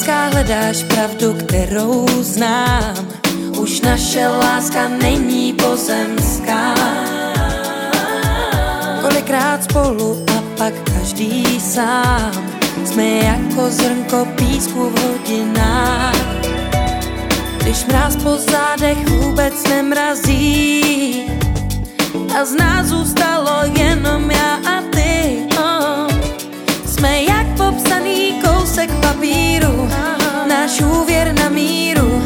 láska, hledáš pravdu, kterou znám. Už naše láska není pozemská. Kolikrát spolu a pak každý sám. Jsme jako zrnko písku v hodinách. Když mráz po zádech vůbec nemrazí a z nás zůstalo jenom já náš úvěr na míru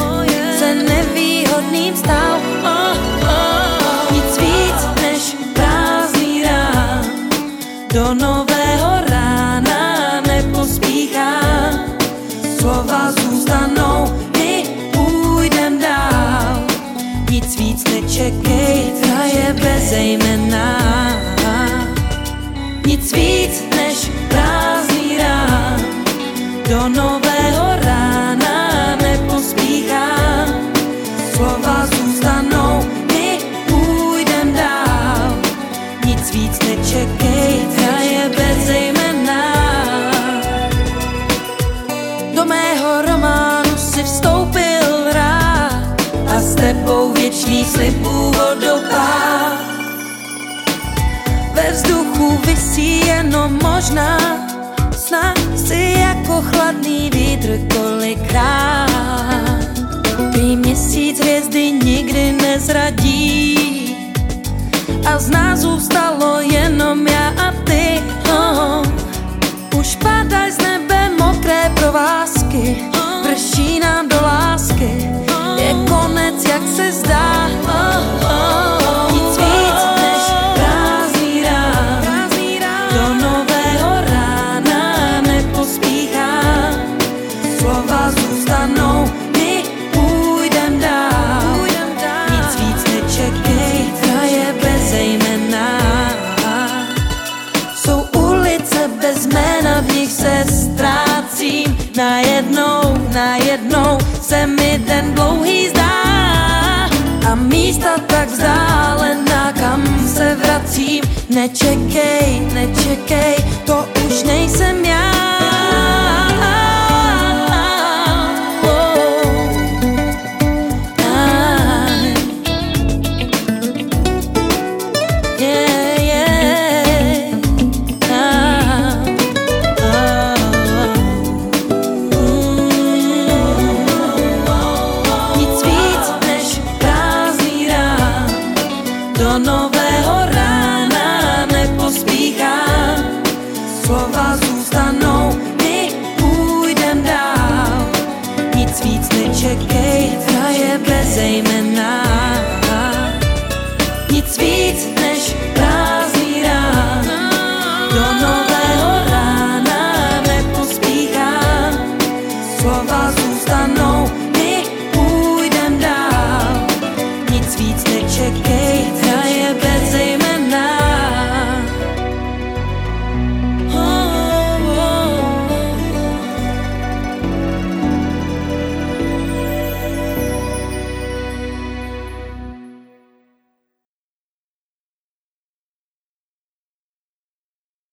se nevýhodným stal. Oh, oh. Nic víc než prázdný rán, do nového rána nepospíchám. Slova zůstanou, my půjdem dál. Nic víc nečekej, ta je bezejmená. Nic víc než prázdný rán, do nového rána víc nečekej, ta je bezejmená. Do mého románu si vstoupil rád a s tebou věčný slibů vodopád. Ve vzduchu vysí jenom možná snad si jako chladný vítr kolikrát. Prý měsíc hvězdy nikdy nezradí a z nás zůstalo jenom já a ty. Najednou, najednou se mi ten dlouhý zdá. A místa tak vzdálená, kam se vracím. Nečekej, nečekej, to už nejsem já. nového rána nepospíchám, slova zůstanou, my půjdem dál. Nic víc nečekej, ta je bezejmená. Nic víc než prázdný rán, do nového rána nepospíchám, slova zůstanou, my půjdem dál. Nic víc nečekej,